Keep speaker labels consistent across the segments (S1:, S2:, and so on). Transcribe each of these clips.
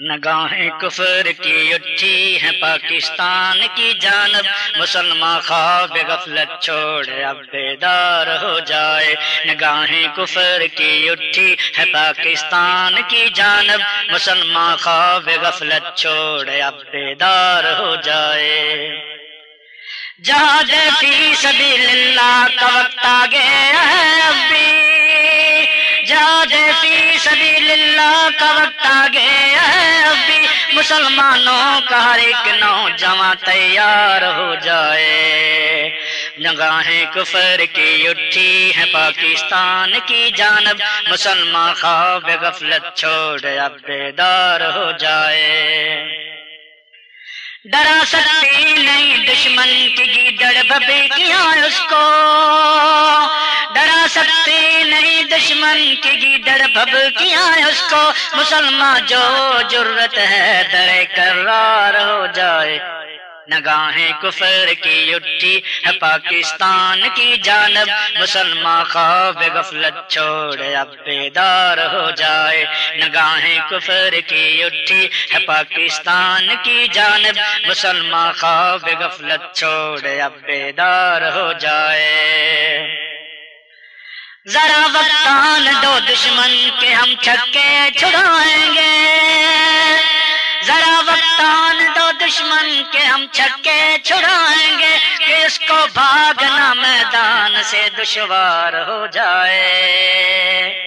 S1: نگاہیں کفر کی اٹھی ہیں پاکستان کی جانب مسلمان خواب غفلت چھوڑ اب بیدار ہو جائے۔ نگاہیں کفر کی اٹھی ہے پاکستان کی جانب مسلمان خواب غفلت چھوڑ اب بیدار ہو جائے۔ جہاں فی سبیل اللہ کا وقت آ گیا ہے اب بھی فی سبیل اللہ کا وقت آ گیا ہے ابھی مسلمانوں کا ہر ایک نوجوان تیار ہو جائے۔ نگاہیں کفر کی اٹھی ہے پاکستان کی جانب۔ مسلمان خواب غفلت چھوڑ اب بیدار ہو جائے۔ ڈرا سکتی نہیں، دشمن کی گیدڑ ببی کیا اس کو۔ ڈرا سکتے نہیں، دشمن کی گیدڑ بب کیا اس کو۔ مسلمان جو ضرورت ہے در کرار ہو جائے۔ نگاہیں کفر کی اٹھی ہے پاکستان کی جانب، مسلمان خواب غفلت چھوڑ اب بیدار ہو جائے۔ نگاہیں کفر کی اٹھی ہے پاکستان کی جانب، مسلمان خواب غفلت چھوڑ اب بیدار ہو جائے۔ ذرا وقتان دو دشمن کے ہم چھکے چھڑائیں گے۔ ذرا وقتان دو دشمن کے ہم چھکے چھڑائیں گے کہ اس کو بھاگنا میدان سے دشوار ہو جائے۔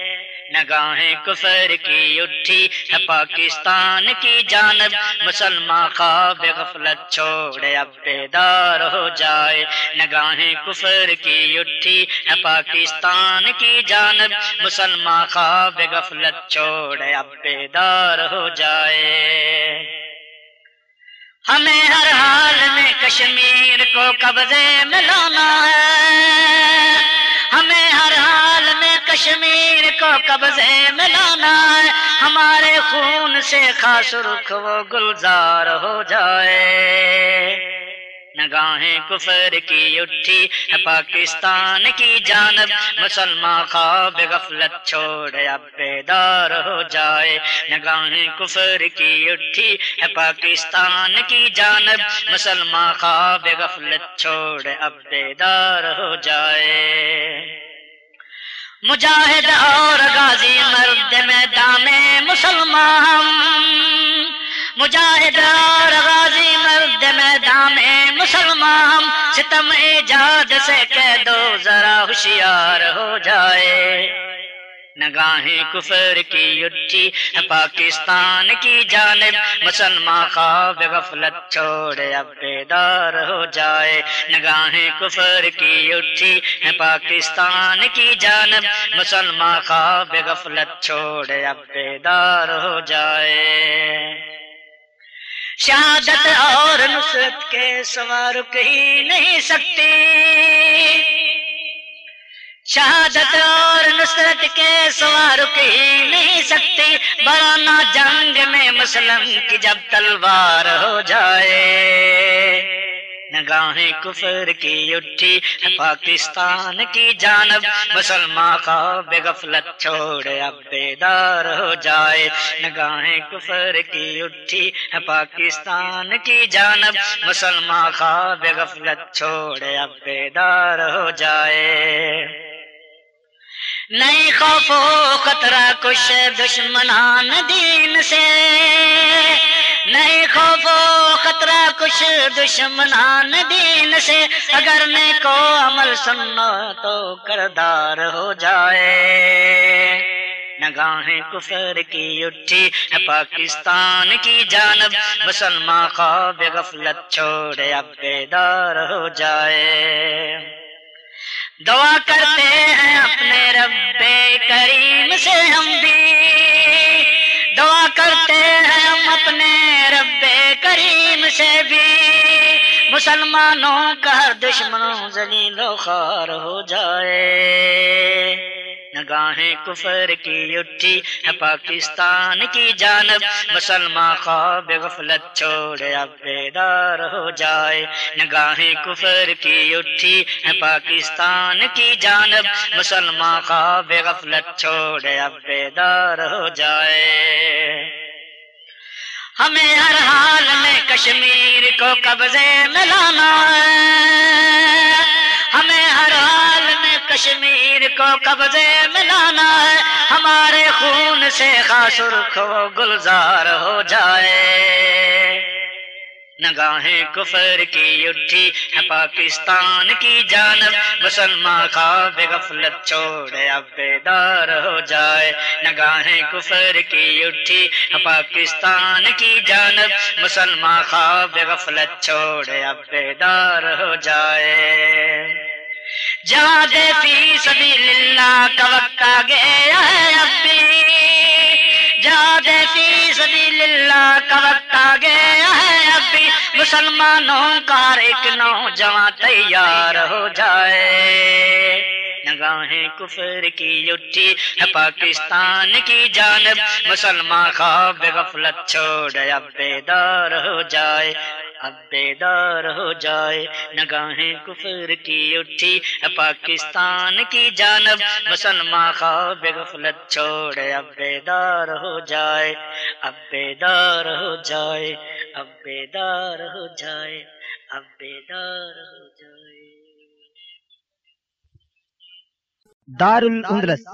S1: نگاہیں کفر کی اٹھی ہے پاکستان کی جانب، مسلمان خواب غفلت چھوڑے اب بیدار ہو جائے۔ نگاہیں کفر کی اٹھی ہے پاکستان کی جانب، مسلمان خواب غفلت چھوڑے اب بیدار ہو جائے۔ ہمیں ہر حال میں کشمیر کو قبضے میں لانا ہے۔ ہمیں ہر حال میں کشمیر کو قبضے میں لانا ہے۔ ہمارے خون سے خاص رخ وہ گلزار ہو جائے۔ نگاہیں کفر کی اٹھی ہے پاکستان کی جانب، مسلمان خواب غفلت چھوڑ اب بیدار ہو جائے۔ نگاہیں کفر کی اٹھی ہے پاکستان کی جانب، مسلمان خواب غفلت چھوڑ اب بیدار ہو جائے۔ مجاہد اور غازی مرد میدان مسلمان۔ مجاہد اور غازی مرد میدان مسلمان، ستم ایجاد سے کہہ دو ذرا ہوشیار ہو جائے۔ نگاہیں کفر کی اٹھی پاکستان کی جانب، مسلمان خواب غفلت چھوڑ اب بیدار ہو جائے۔ نگاہیں کفر کی اٹھی پاکستان کی جانب، مسلمان خواب غفلت چھوڑ اب بیدار ہو جائے۔ شہادت اور نصرت کے سوار ہی نہیں سکتی۔ شہادت اور نصرت کے سوار ہی نہیں سکتی۔ برانہ جنگ میں مسلم کی جب تلوار ہو جائے۔ نگاہیں کفر کی اٹھی پاکستان کی جانب۔ مسلمان خواب غفلت چھوڑ، اب بیدار ہو جائے۔ نگاہیں کفر کی اٹھی پاکستان کی جانب۔ مسلمان خواب غفلت چھوڑ، اب بیدار ہو جائے۔ نہیں خوف و خطرہ کش دشمنان دین سے۔ خطرہ کش دشمنان دین سے، اگر کو عمل سننا تو کردار ہو جائے۔ نگاہیں کفر کی اٹھی، ہے پاکستان کی جانب۔ مسلمان خواب غفلت چھوڑے اب بیدار ہو جائے۔ دعا کرتے ہیں اپنے رب کریم سے، ہم بھی سے بھی مسلمانوں کا دشمنوں زلیل و خار ہو جائے۔ نگاہیں کفر کی اٹھی ہے پاکستان کی جانب۔ مسلمان خواب غفلت چھوڑ اب بیدار ہو جائے۔ نگاہیں کفر کی اٹھی ہے پاکستان کی جانب۔ مسلمان خواب غفلت چھوڑ اب بیدار ہو جائے۔ ہمیں ہر حال کو قبضے میں لانا ہے۔ ہمیں ہر حال میں کشمیر کو قبضے میں لانا ہے۔ ہمارے خون سے خاصر کو گلزار ہو جائے۔ نگاہیں کفر کی اٹھی ہے پاکستان کی جانب۔ مسلمان خواب غفلت چھوڑے، اب بیدار ہو جائے۔ نگاہیں کفر کی اٹھی ہے پاکستان کی جانب۔ مسلمان خواب غفلت چھوڑے، اب بیدار ہو جائے۔ جہاں دے فی سبیل اللہ کا وقت آ گیا ہے اب بھی۔ جہاں فی سبیل اللہ کا وقت آ گیا ہے ابھی۔ مسلمانوں کا ایک نوجوان تیار ہو جائے۔ نگاہیں کفر کی اٹھی ہے پاکستان کی جانب۔ مسلمان خواب غفلت چھوڑ اب بیدار ہو جائے۔ اب بیدار ہو جائے۔ نگاہیں کفر کی اٹھی۔ پاکستان کی جانب۔ مسلمان خواب غفلت چھوڑ اب بیدار ہو جائے۔ اب بیدار ہو جائے۔ اب بیدار ہو جائے۔ اب بیدار ہو جائے۔
S2: دار الاندلس